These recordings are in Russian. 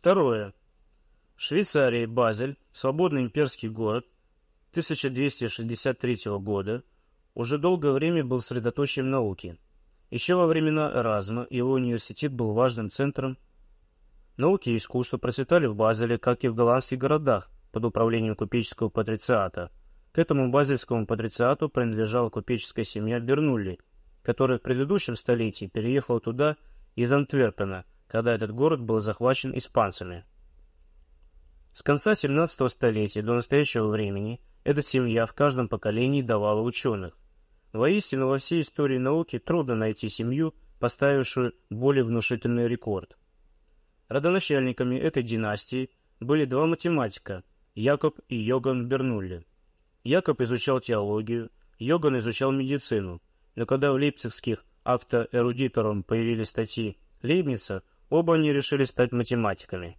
Второе. В Швейцарии Базель, свободный имперский город 1263 года, уже долгое время был средоточием науки. Еще во времена Эразма его университет был важным центром науки и искусства, процветали в Базеле, как и в голландских городах под управлением купеческого патрициата. К этому базельскому патрициату принадлежала купеческая семья Бернулли, которая в предыдущем столетии переехала туда из Антверпена, когда этот город был захвачен испанцами. С конца 17 столетия до настоящего времени эта семья в каждом поколении давала ученых. Воистину, во всей истории науки трудно найти семью, поставившую более внушительный рекорд. Родоначальниками этой династии были два математика – Якоб и Йоган Бернулли. Якоб изучал теологию, Йоган изучал медицину, но когда в лейпцигских автоэрудитором появились статьи Лейбница, оба они решили стать математиками.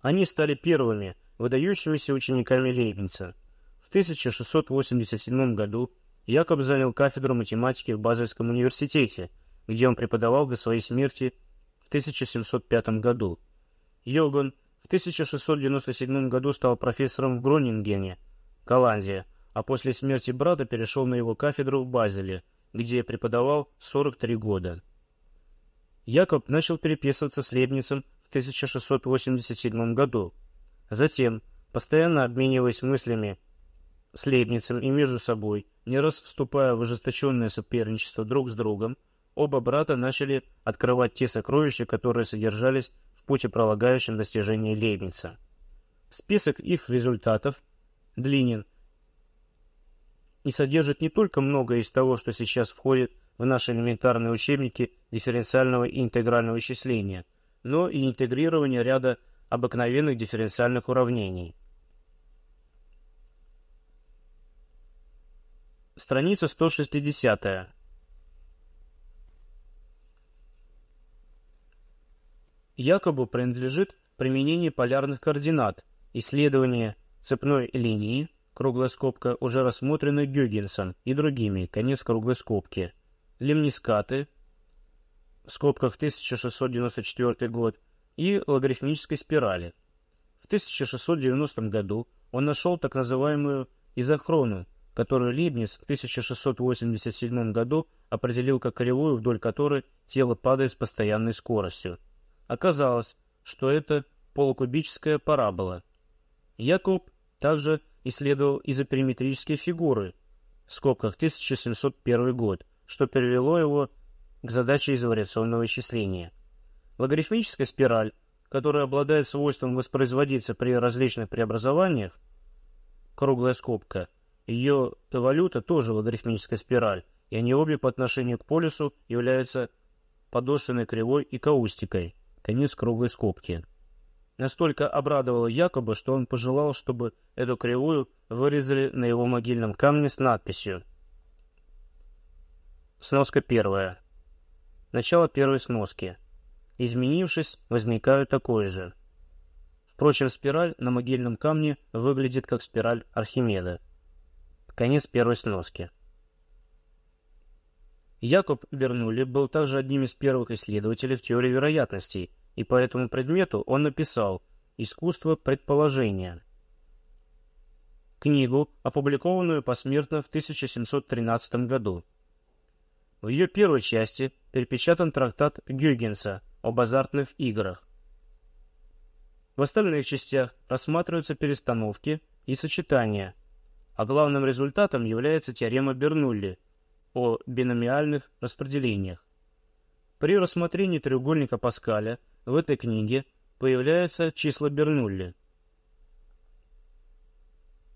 Они стали первыми выдающимися учениками Лейбница. В 1687 году Якоб занял кафедру математики в Базельском университете, где он преподавал до своей смерти в 1705 году. Йоган в 1697 году стал профессором в Гронингене, Голландия, а после смерти брата перешел на его кафедру в Базеле, где преподавал 43 года. Якоб начал переписываться с Лебницем в 1687 году. Затем, постоянно обмениваясь мыслями с Лейбницем и между собой, не раз вступая в ожесточенное соперничество друг с другом, оба брата начали открывать те сокровища, которые содержались в путепролагающем достижении Лейбница. Список их результатов длинен и содержит не только многое из того, что сейчас входит в наши элементарные учебники дифференциального и интегрального вычисления, но и интегрирование ряда обыкновенных дифференциальных уравнений. Страница 160. Якобы принадлежит применение полярных координат, исследование цепной линии, круглая скобка, уже рассмотрены Гюгенсом и другими, конец круглой скобки, лемнискаты, в скобках 1694 год, и логарифмической спирали. В 1690 году он нашел так называемую изохрону, которую Лейбниц в 1687 году определил как кривую, вдоль которой тело падает с постоянной скоростью. Оказалось, что это полукубическая парабола. Якоб также исследовал изопериметрические фигуры, в скобках 1701 год, что привело его к задаче изовариационного исчисления. Логарифмическая спираль, которая обладает свойством воспроизводиться при различных преобразованиях, круглая скобка, ее валюта тоже логарифмическая спираль, и они обе по отношению к полюсу являются подошвенной кривой и каустикой, конец круглой скобки настолько обрадовало Якоба, что он пожелал, чтобы эту кривую вырезали на его могильном камне с надписью. Сноска первая. Начало первой сноски. Изменившись, возникают такой же. Впрочем, спираль на могильном камне выглядит как спираль Архимеда. Конец первой сноски. Якоб Бернулли был также одним из первых исследователей в теории вероятностей, и по этому предмету он написал «Искусство предположения». Книгу, опубликованную посмертно в 1713 году. В ее первой части перепечатан трактат Гюйгенса об азартных играх. В остальных частях рассматриваются перестановки и сочетания, а главным результатом является теорема Бернулли о биномиальных распределениях. При рассмотрении треугольника Паскаля в этой книге появляются числа Бернулли –